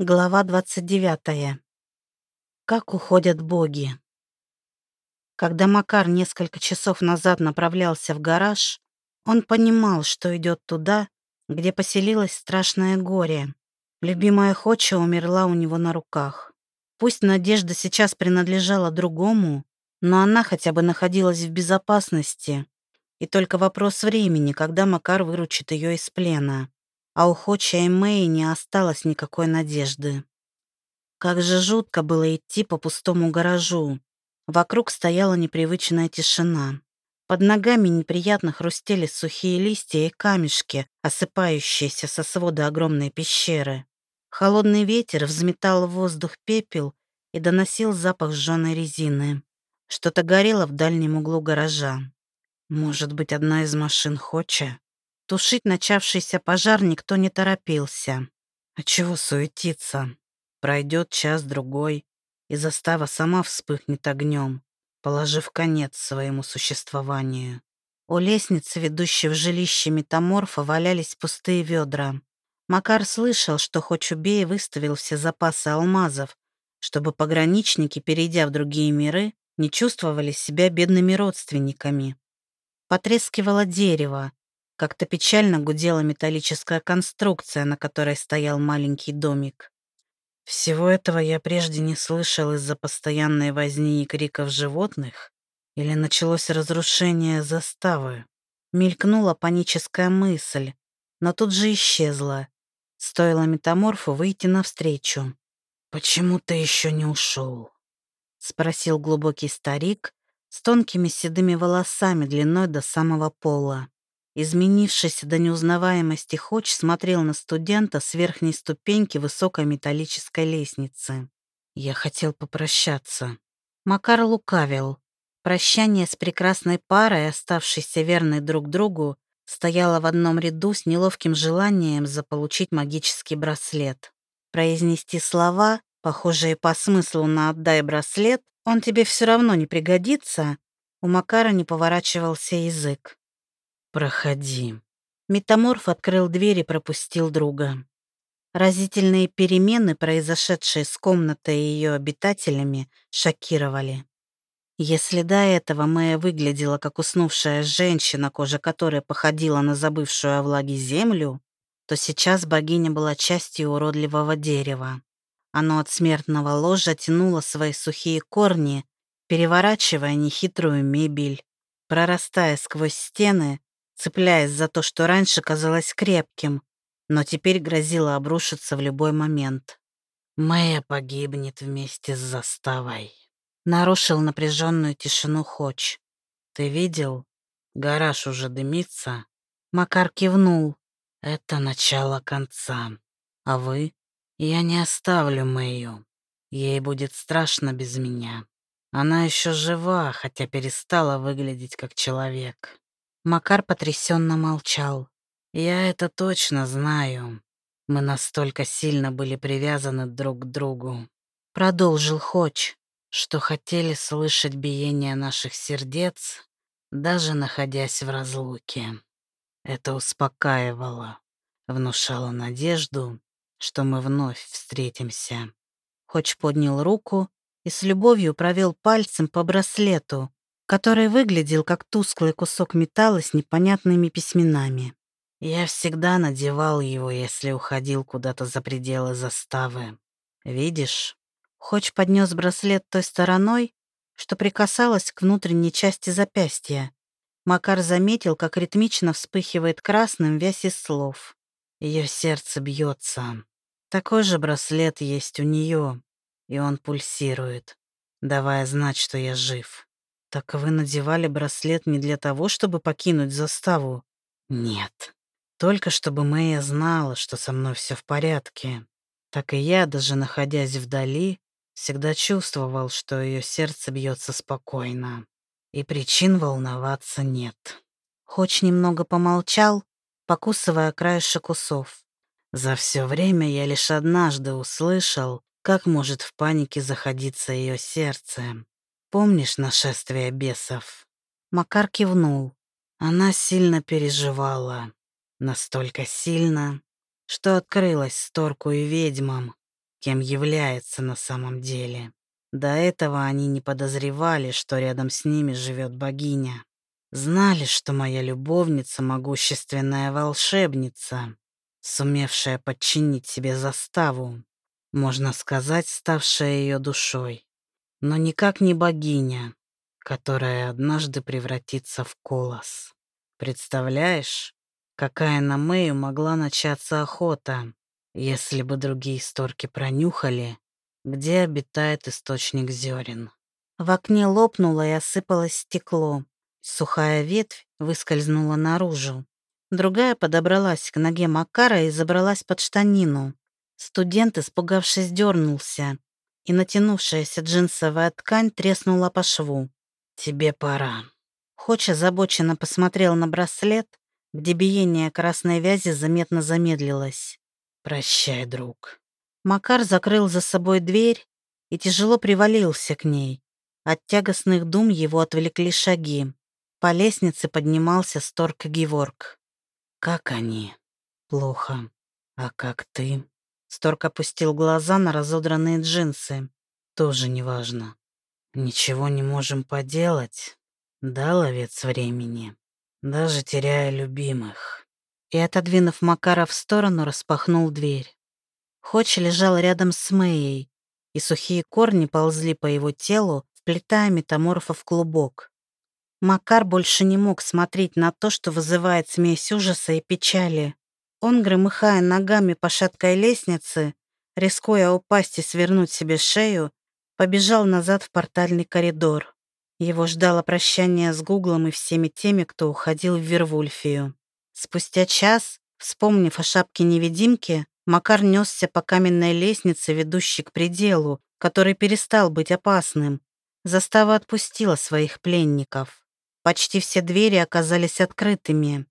Глава 29. Как уходят боги. Когда Макар несколько часов назад направлялся в гараж, он понимал, что идет туда, где поселилось страшное горе. Любимая Хоча умерла у него на руках. Пусть Надежда сейчас принадлежала другому, но она хотя бы находилась в безопасности. И только вопрос времени, когда Макар выручит ее из плена а у Хоча и Мэй не осталось никакой надежды. Как же жутко было идти по пустому гаражу. Вокруг стояла непривычная тишина. Под ногами неприятно хрустели сухие листья и камешки, осыпающиеся со свода огромной пещеры. Холодный ветер взметал в воздух пепел и доносил запах сжёной резины. Что-то горело в дальнем углу гаража. Может быть, одна из машин Хоча? Тушить начавшийся пожар никто не торопился. А чего суетиться? Пройдет час-другой, и застава сама вспыхнет огнем, положив конец своему существованию. У лестницы, ведущей в жилище метаморфа, валялись пустые ведра. Макар слышал, что хоть убей выставил все запасы алмазов, чтобы пограничники, перейдя в другие миры, не чувствовали себя бедными родственниками. Потрескивало дерево, как-то печально гудела металлическая конструкция, на которой стоял маленький домик. Всего этого я прежде не слышал из-за постоянной возни и криков животных, или началось разрушение заставы. Мелькнула паническая мысль, но тут же исчезла. Стоило метаморфу выйти навстречу. «Почему ты еще не ушел?» — спросил глубокий старик с тонкими седыми волосами длиной до самого пола. Изменившийся до неузнаваемости Хоч смотрел на студента с верхней ступеньки высокой металлической лестницы. «Я хотел попрощаться». Макар лукавил. Прощание с прекрасной парой, оставшейся верной друг другу, стояло в одном ряду с неловким желанием заполучить магический браслет. Произнести слова, похожие по смыслу на «отдай браслет», «он тебе все равно не пригодится», у Макара не поворачивался язык. «Проходи». Метаморф открыл дверь и пропустил друга. Разительные перемены, произошедшие с комнатой и ее обитателями, шокировали. Если до этого Мэя выглядела как уснувшая женщина, кожа которой походила на забывшую о влаге землю, то сейчас богиня была частью уродливого дерева. Оно от смертного ложа тянуло свои сухие корни, переворачивая нехитрую мебель, прорастая сквозь стены, цепляясь за то, что раньше казалось крепким, но теперь грозило обрушиться в любой момент. «Мэя погибнет вместе с заставой», — нарушил напряженную тишину Хоч. «Ты видел? Гараж уже дымится». Макар кивнул. «Это начало конца. А вы? Я не оставлю Мэю. Ей будет страшно без меня. Она еще жива, хотя перестала выглядеть как человек. Макар потрясенно молчал. «Я это точно знаю. Мы настолько сильно были привязаны друг к другу». Продолжил Хоч, что хотели слышать биение наших сердец, даже находясь в разлуке. Это успокаивало, внушало надежду, что мы вновь встретимся. Хоч поднял руку и с любовью провел пальцем по браслету, который выглядел как тусклый кусок металла с непонятными письменами. Я всегда надевал его, если уходил куда-то за пределы заставы. Видишь, Хоч поднес браслет той стороной, что прикасалась к внутренней части запястья. Макар заметил, как ритмично вспыхивает красным вязь из слов. Ее сердце бьется. Такой же браслет есть у нее, и он пульсирует, давая знать, что я жив. «Так вы надевали браслет не для того, чтобы покинуть заставу?» «Нет. Только чтобы Мэя знала, что со мной все в порядке. Так и я, даже находясь вдали, всегда чувствовал, что ее сердце бьется спокойно. И причин волноваться нет». Хоч немного помолчал, покусывая краешек усов. За все время я лишь однажды услышал, как может в панике заходиться ее сердце. Помнишь нашествие бесов?» Макар кивнул. Она сильно переживала. Настолько сильно, что открылась сторку и ведьмам. кем является на самом деле. До этого они не подозревали, что рядом с ними живет богиня. Знали, что моя любовница — могущественная волшебница, сумевшая подчинить себе заставу, можно сказать, ставшая ее душой, но никак не богиня, которая однажды превратится в колос. Представляешь, какая на Мэю могла начаться охота, если бы другие сторки пронюхали, где обитает источник зерен. В окне лопнуло и осыпалось стекло. Сухая ветвь выскользнула наружу. Другая подобралась к ноге Макара и забралась под штанину. Студент, испугавшись, дернулся, и натянувшаяся джинсовая ткань треснула по шву. «Тебе пора». Хоч озабоченно посмотрел на браслет, где биение красной вязи заметно замедлилось. «Прощай, друг». Макар закрыл за собой дверь и тяжело привалился к ней. От тягостных дум его отвлекли шаги. По лестнице поднимался Сторк Геворг. «Как они?» «Плохо. А как ты?» Сторк опустил глаза на разодранные джинсы. «Тоже неважно. Ничего не можем поделать. Да, ловец времени. Даже теряя любимых». И, отодвинув Макара в сторону, распахнул дверь. Хоч лежал рядом с Мэей, и сухие корни ползли по его телу, вплетая метаморфа в клубок. Макар больше не мог смотреть на то, что вызывает смесь ужаса и печали. Он, громыхая ногами по шаткой лестнице, рискуя упасть и свернуть себе шею, побежал назад в портальный коридор. Его ждало прощание с Гуглом и всеми теми, кто уходил в Вервульфию. Спустя час, вспомнив о шапке-невидимки, Макар несся по каменной лестнице, ведущей к пределу, который перестал быть опасным. Застава отпустила своих пленников. Почти все двери оказались открытыми.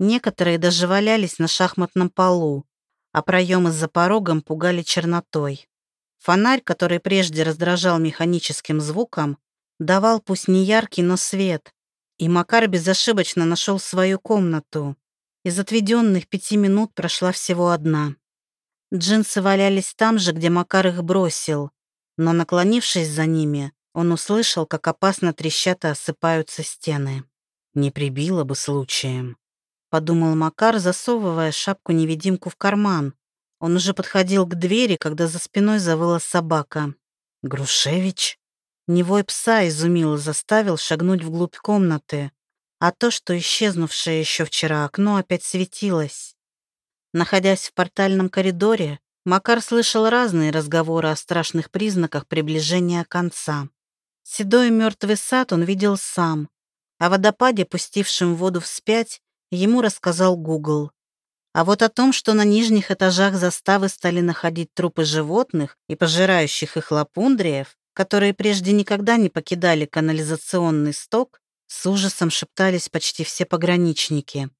Некоторые даже валялись на шахматном полу, а проемы за порогом пугали чернотой. Фонарь, который прежде раздражал механическим звуком, давал пусть не яркий, но свет, и Макар безошибочно нашел свою комнату. Из отведенных пяти минут прошла всего одна. Джинсы валялись там же, где Макар их бросил, но, наклонившись за ними, он услышал, как опасно трещат и осыпаются стены. Не прибило бы случаем. Подумал Макар, засовывая шапку-невидимку в карман. Он уже подходил к двери, когда за спиной завыла собака. «Грушевич?» Невой пса изумил заставил шагнуть вглубь комнаты. А то, что исчезнувшее еще вчера окно опять светилось. Находясь в портальном коридоре, Макар слышал разные разговоры о страшных признаках приближения конца. Седой мертвый сад он видел сам. О водопаде, пустившем воду вспять, ему рассказал Гугл. А вот о том, что на нижних этажах заставы стали находить трупы животных и пожирающих их лапундриев, которые прежде никогда не покидали канализационный сток, с ужасом шептались почти все пограничники.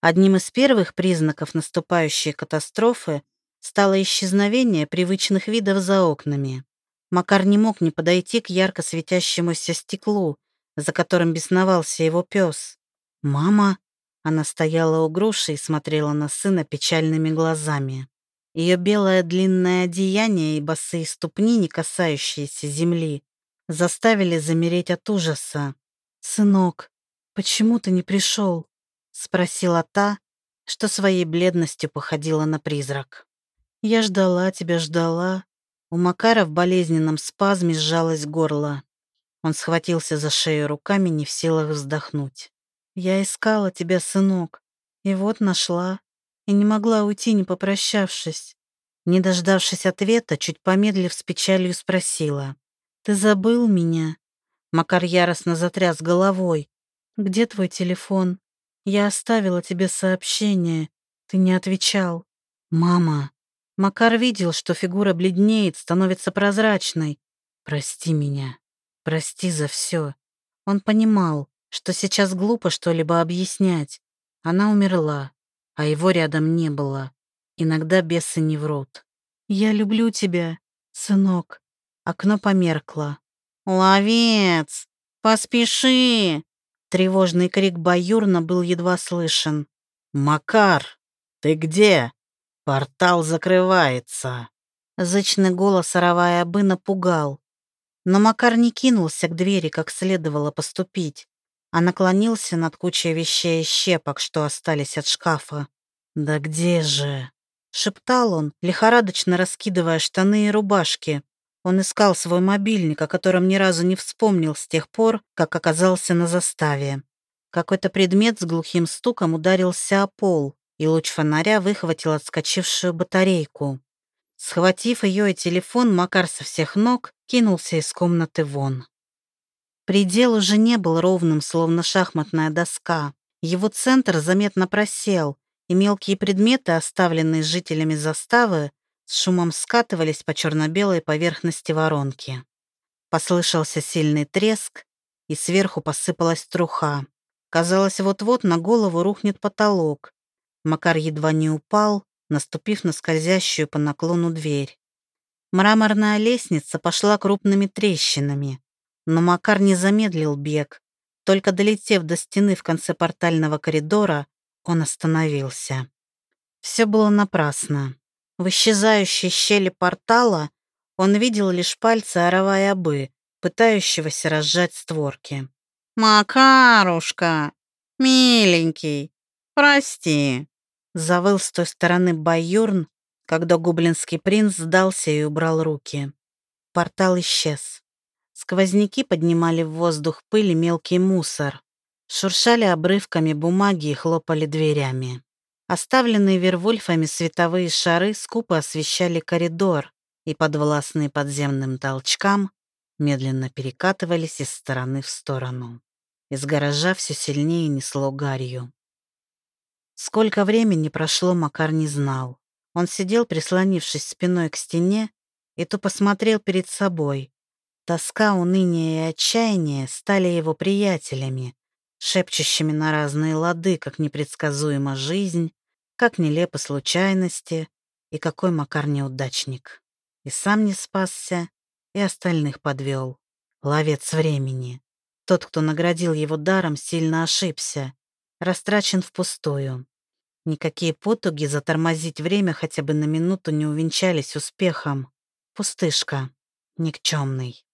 Одним из первых признаков наступающей катастрофы стало исчезновение привычных видов за окнами. Макар не мог не подойти к ярко светящемуся стеклу, за которым бесновался его пес. «Мама!» Она стояла у груши и смотрела на сына печальными глазами. Ее белое длинное одеяние и босые ступни, не касающиеся земли, заставили замереть от ужаса. «Сынок, почему ты не пришел?» — спросила та, что своей бледностью походила на призрак. «Я ждала тебя, ждала, у Макара в болезненном спазме сжалось горло. Он схватился за шею руками, не в силах вздохнуть. «Я искала тебя, сынок, и вот нашла, и не могла уйти, не попрощавшись». Не дождавшись ответа, чуть помедлив с печалью спросила. «Ты забыл меня?» Макар яростно затряс головой. «Где твой телефон? Я оставила тебе сообщение. Ты не отвечал». «Мама!» Макар видел, что фигура бледнеет, становится прозрачной. «Прости меня. Прости за все». Он понимал, что сейчас глупо что-либо объяснять. Она умерла, а его рядом не было. Иногда бесы не врут. «Я люблю тебя, сынок». Окно померкло. «Ловец! Поспеши!» Тревожный крик Баюрна был едва слышен. «Макар, ты где?» «Портал закрывается!» Зычный голос оровая бы напугал. Но Макар не кинулся к двери, как следовало поступить, а наклонился над кучей вещей и щепок, что остались от шкафа. «Да где же?» — шептал он, лихорадочно раскидывая штаны и рубашки. Он искал свой мобильник, о котором ни разу не вспомнил с тех пор, как оказался на заставе. Какой-то предмет с глухим стуком ударился о пол, и луч фонаря выхватил отскочившую батарейку. Схватив ее и телефон, Макар со всех ног кинулся из комнаты вон. Предел уже не был ровным, словно шахматная доска. Его центр заметно просел, и мелкие предметы, оставленные жителями заставы, с шумом скатывались по черно-белой поверхности воронки. Послышался сильный треск, и сверху посыпалась труха. Казалось, вот-вот на голову рухнет потолок. Макар едва не упал, наступив на скользящую по наклону дверь. Мраморная лестница пошла крупными трещинами, но Макар не замедлил бег. Только долетев до стены в конце портального коридора, он остановился. Все было напрасно. В исчезающей щели портала он видел лишь пальцы Аравая Абы, пытающегося разжать створки. «Макарушка, миленький, прости», Завыл с той стороны Байюрн, когда гоблинский принц сдался и убрал руки. Портал исчез. Сквозняки поднимали в воздух пыль и мелкий мусор. Шуршали обрывками бумаги и хлопали дверями. Оставленные Вервольфами световые шары скупо освещали коридор и, подвластные подземным толчкам, медленно перекатывались из стороны в сторону. Из гаража все сильнее несло гарью. Сколько времени прошло, Макар не знал. Он сидел, прислонившись спиной к стене, и тупо смотрел перед собой. Тоска, уныние и отчаяние стали его приятелями, шепчущими на разные лады, как непредсказуема жизнь, как нелепы случайности и какой Макар неудачник. И сам не спасся, и остальных подвел. Ловец времени. Тот, кто наградил его даром, сильно ошибся растрачен впустую. Никакие потуги затормозить время хотя бы на минуту не увенчались успехом. Пустышка. Никчемный.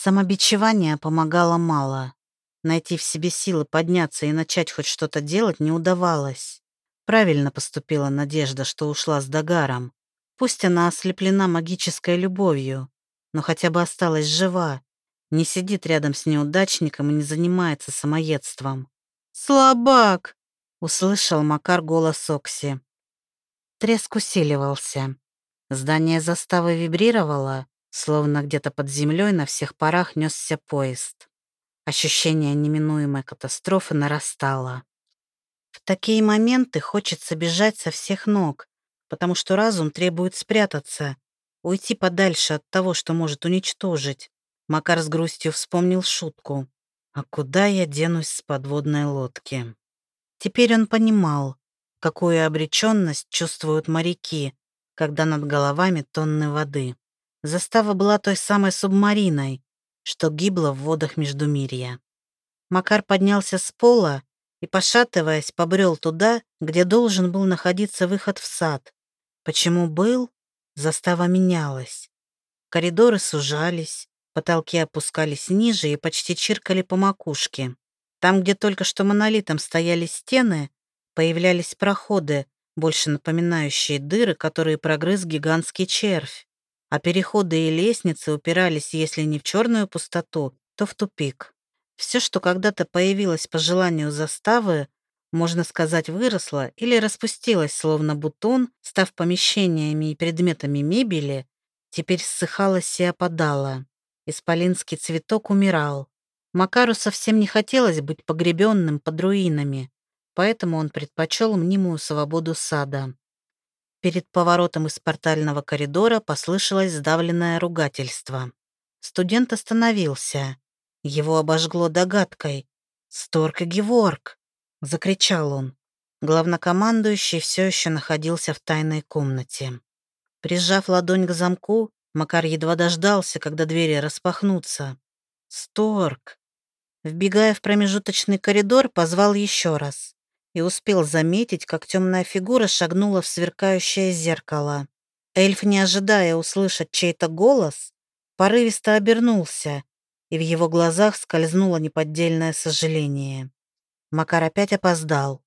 Самобичевание помогало мало. Найти в себе силы подняться и начать хоть что-то делать не удавалось. Правильно поступила Надежда, что ушла с Дагаром. Пусть она ослеплена магической любовью, но хотя бы осталась жива, не сидит рядом с неудачником и не занимается самоедством. «Слабак!» — услышал Макар голос Окси. Треск усиливался. Здание заставы вибрировало, словно где-то под землей на всех парах несся поезд. Ощущение неминуемой катастрофы нарастало. В такие моменты хочется бежать со всех ног, потому что разум требует спрятаться, уйти подальше от того, что может уничтожить. Макар с грустью вспомнил шутку. А куда я денусь с подводной лодки? Теперь он понимал, какую обреченность чувствуют моряки, когда над головами тонны воды. Застава была той самой субмариной, что гибла в водах Междумирья. Макар поднялся с пола и, пошатываясь, побрел туда, где должен был находиться выход в сад. Почему был? Застава менялась. Коридоры сужались, Потолки опускались ниже и почти чиркали по макушке. Там, где только что монолитом стояли стены, появлялись проходы, больше напоминающие дыры, которые прогрыз гигантский червь. А переходы и лестницы упирались, если не в черную пустоту, то в тупик. Все, что когда-то появилось по желанию заставы, можно сказать, выросло или распустилось, словно бутон, став помещениями и предметами мебели, теперь ссыхалось и опадало. Исполинский цветок умирал. Макару совсем не хотелось быть погребенным под руинами, поэтому он предпочел мнимую свободу сада. Перед поворотом из портального коридора послышалось сдавленное ругательство. Студент остановился. Его обожгло догадкой. «Сторг и Геворг!» — закричал он. Главнокомандующий все еще находился в тайной комнате. Прижав ладонь к замку, Макар едва дождался, когда двери распахнутся. «Сторг!» Вбегая в промежуточный коридор, позвал еще раз и успел заметить, как темная фигура шагнула в сверкающее зеркало. Эльф, не ожидая услышать чей-то голос, порывисто обернулся, и в его глазах скользнуло неподдельное сожаление. Макар опять опоздал.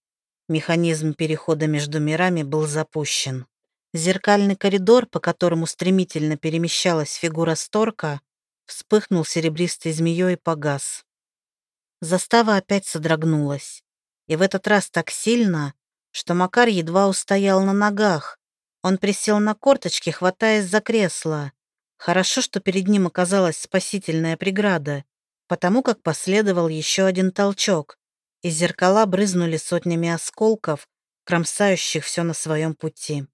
Механизм перехода между мирами был запущен. Зеркальный коридор, по которому стремительно перемещалась фигура Сторка, вспыхнул серебристой змеей и погас. Застава опять содрогнулась. И в этот раз так сильно, что Макар едва устоял на ногах. Он присел на корточки, хватаясь за кресло. Хорошо, что перед ним оказалась спасительная преграда, потому как последовал еще один толчок, и зеркала брызнули сотнями осколков, кромсающих все на своем пути.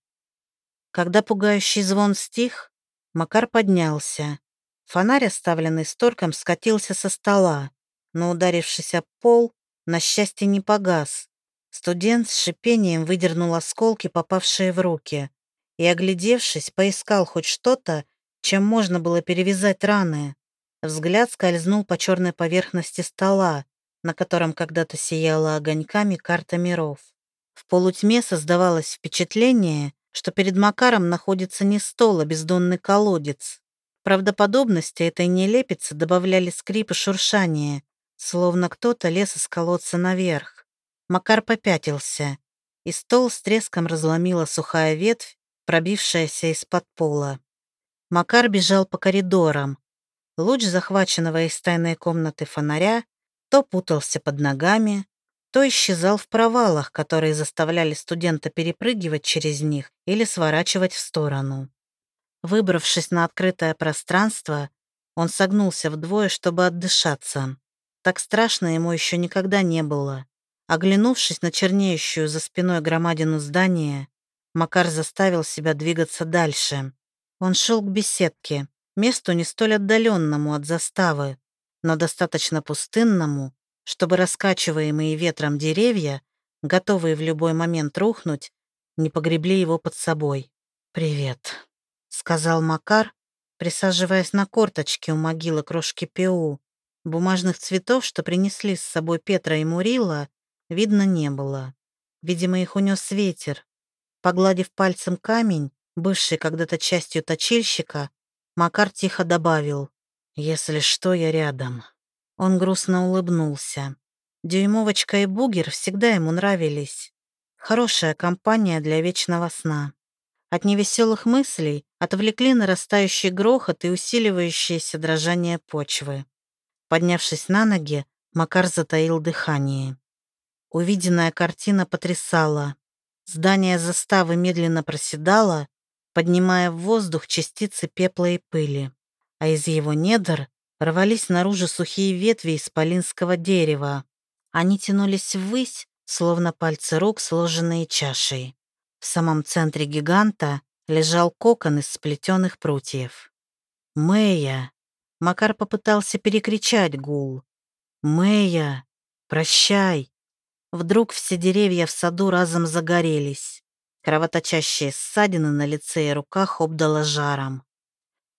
Когда пугающий звон стих, Макар поднялся. Фонарь, оставленный сторком, скатился со стола, но, ударившись об пол, на счастье не погас. Студент с шипением выдернул осколки, попавшие в руки, и, оглядевшись, поискал хоть что-то, чем можно было перевязать раны. Взгляд скользнул по черной поверхности стола, на котором когда-то сияла огоньками карта миров. В полутьме создавалось впечатление, что перед Макаром находится не стол, а бездонный колодец. Правдоподобности этой нелепицы добавляли скрип и шуршание, словно кто-то лез из колодца наверх. Макар попятился, и стол с треском разломила сухая ветвь, пробившаяся из-под пола. Макар бежал по коридорам. Луч захваченного из тайной комнаты фонаря то путался под ногами, то исчезал в провалах, которые заставляли студента перепрыгивать через них или сворачивать в сторону. Выбравшись на открытое пространство, он согнулся вдвое, чтобы отдышаться. Так страшно ему еще никогда не было. Оглянувшись на чернеющую за спиной громадину здания, Макар заставил себя двигаться дальше. Он шел к беседке, месту не столь отдаленному от заставы, но достаточно пустынному, чтобы раскачиваемые ветром деревья, готовые в любой момент рухнуть, не погребли его под собой. «Привет», — сказал Макар, присаживаясь на корточке у могилы крошки Пеу. Бумажных цветов, что принесли с собой Петра и Мурила, видно не было. Видимо, их унес ветер. Погладив пальцем камень, бывший когда-то частью точильщика, Макар тихо добавил. «Если что, я рядом». Он грустно улыбнулся. Дюймовочка и Бугер всегда ему нравились. Хорошая компания для вечного сна. От невеселых мыслей отвлекли нарастающий грохот и усиливающееся дрожание почвы. Поднявшись на ноги, Макар затаил дыхание. Увиденная картина потрясала. Здание заставы медленно проседало, поднимая в воздух частицы пепла и пыли а из его недр рвались наружу сухие ветви исполинского дерева. Они тянулись ввысь, словно пальцы рук, сложенные чашей. В самом центре гиганта лежал кокон из сплетенных прутьев. «Мэя!» Макар попытался перекричать гул. «Мэя! Прощай!» Вдруг все деревья в саду разом загорелись. Кровоточащие ссадины на лице и руках обдало жаром.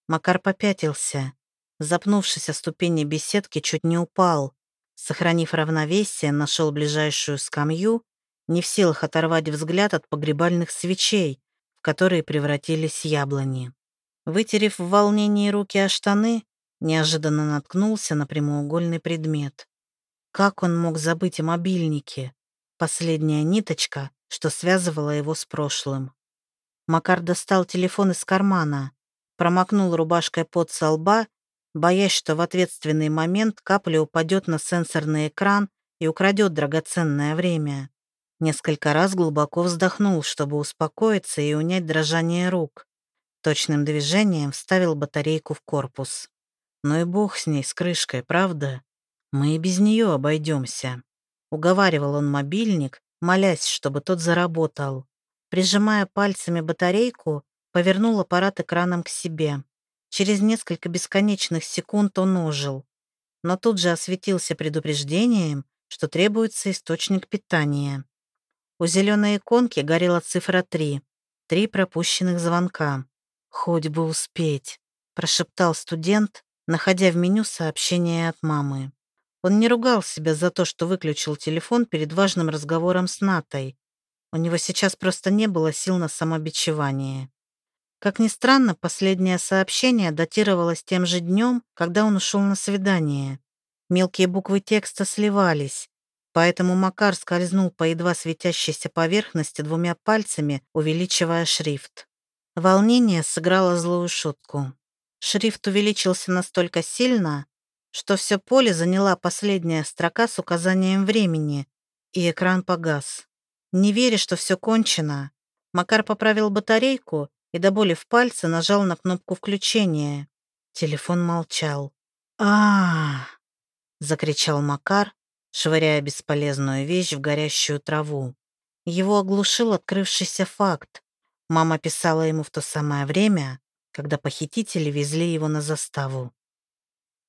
Макар попятился. Запнувшись о ступени беседки, чуть не упал. Сохранив равновесие, нашел ближайшую скамью, не в силах оторвать взгляд от погребальных свечей, в которые превратились яблони. Вытерев в волнении руки о штаны, неожиданно наткнулся на прямоугольный предмет. Как он мог забыть о мобильнике? Последняя ниточка, что связывала его с прошлым. Макар достал телефон из кармана промокнул рубашкой под со лба, боясь, что в ответственный момент капля упадет на сенсорный экран и украдет драгоценное время. Несколько раз глубоко вздохнул, чтобы успокоиться и унять дрожание рук. Точным движением вставил батарейку в корпус. Ну и бог с ней, с крышкой, правда? Мы и без нее обойдемся. Уговаривал он мобильник, молясь, чтобы тот заработал. Прижимая пальцами батарейку, повернул аппарат экраном к себе. Через несколько бесконечных секунд он ожил, но тут же осветился предупреждением, что требуется источник питания. У зеленой иконки горела цифра 3. Три пропущенных звонка. «Хоть бы успеть», — прошептал студент, находя в меню сообщение от мамы. Он не ругал себя за то, что выключил телефон перед важным разговором с Натой. У него сейчас просто не было сил на самобичевание. Как ни странно, последнее сообщение датировалось тем же днем, когда он ушел на свидание. Мелкие буквы текста сливались, поэтому Макар скользнул по едва светящейся поверхности двумя пальцами, увеличивая шрифт. Волнение сыграло злую шутку. Шрифт увеличился настолько сильно, что все поле заняла последняя строка с указанием времени, и экран погас. Не веря, что все кончено, Макар поправил батарейку и до боли в пальце нажал на кнопку включения. Телефон молчал. а, закричал Макар, швыряя бесполезную вещь в горящую траву. Его оглушил открывшийся факт. Мама писала ему в то самое время, когда похитители везли его на заставу.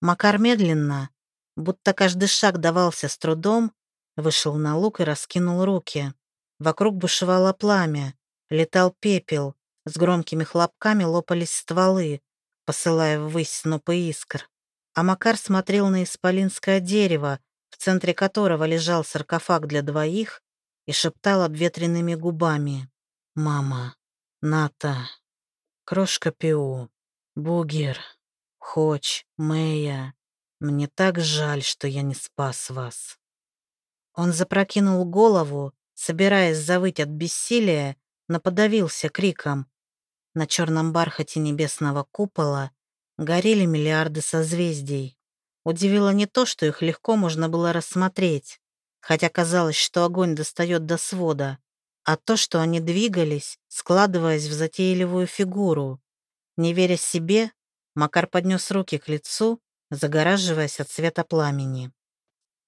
Макар медленно, будто каждый шаг давался с трудом, вышел на луг и раскинул руки. Вокруг бушевало пламя, летал пепел, с громкими хлопками лопались стволы, посылая ввысь снопы искр. А Макар смотрел на исполинское дерево, в центре которого лежал саркофаг для двоих, и шептал обветренными губами. «Мама, Ната, Крошка Пиу, Бугер, Хоч, Мэя, мне так жаль, что я не спас вас». Он запрокинул голову, собираясь завыть от бессилия, но подавился криком. На черном бархате небесного купола горели миллиарды созвездий. Удивило не то, что их легко можно было рассмотреть, хотя казалось, что огонь достает до свода, а то, что они двигались, складываясь в затейливую фигуру. Не веря себе, Макар поднес руки к лицу, загораживаясь от света пламени.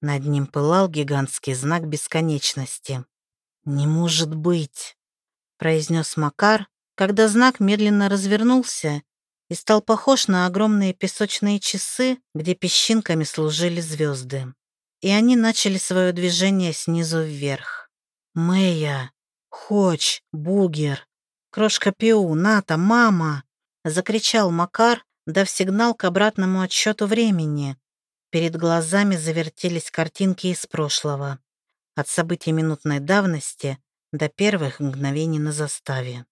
Над ним пылал гигантский знак бесконечности. «Не может быть!» произнес Макар, когда знак медленно развернулся и стал похож на огромные песочные часы, где песчинками служили звезды. И они начали свое движение снизу вверх. «Мэя! Хоч! Бугер! Крошка Пиу! Ната! Мама!» Закричал Макар, дав сигнал к обратному отсчету времени. Перед глазами завертелись картинки из прошлого. От событий минутной давности до первых мгновений на заставе.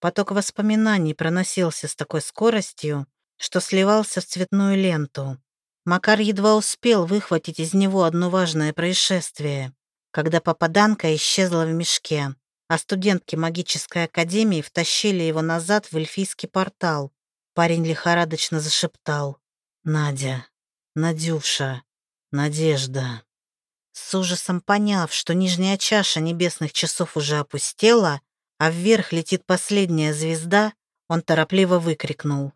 Поток воспоминаний проносился с такой скоростью, что сливался в цветную ленту. Макар едва успел выхватить из него одно важное происшествие, когда попаданка исчезла в мешке, а студентки магической академии втащили его назад в эльфийский портал. Парень лихорадочно зашептал. «Надя, Надюша, Надежда». С ужасом поняв, что нижняя чаша небесных часов уже опустела, а вверх летит последняя звезда, он торопливо выкрикнул.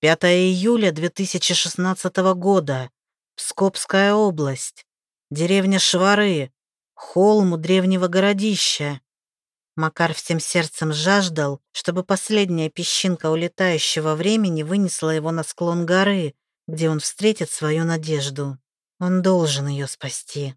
5 июля 2016 года. Пскопская область. Деревня Швары. Холм у древнего городища. Макар всем сердцем жаждал, чтобы последняя песчинка улетающего времени вынесла его на склон горы, где он встретит свою надежду. Он должен ее спасти.